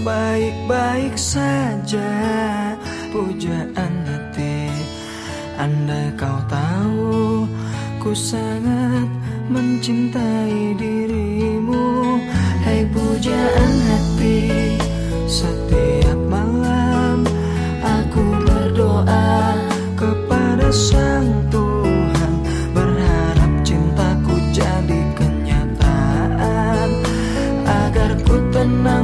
baik-baik saja Pujaan hati. Anda kau tahu Ku sangat mencintai dirimu. Hai pujaan hati Setiap malam Aku berdoa Kepada sang Tuhan. Berharap cintaku jadi kenyataan, agar ku tenang.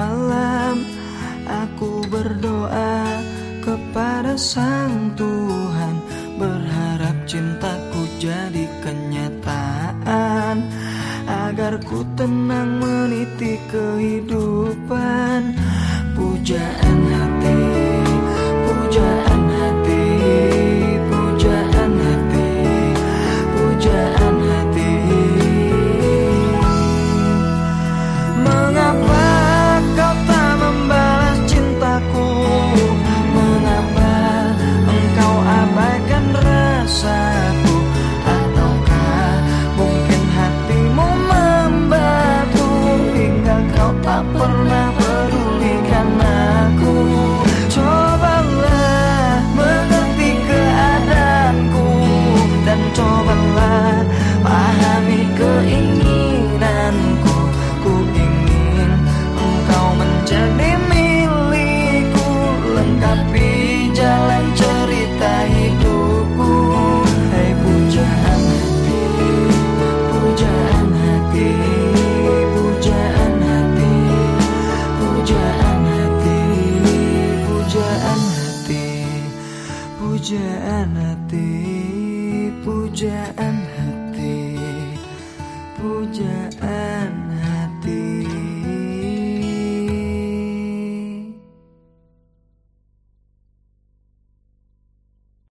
malam aku berdoa kepada Sang Tuhan. Berharap cintaku jadi kenyataan Agar ku tenang meniti kehidupan. Pujaan pujaan hati pujaan hati pujaan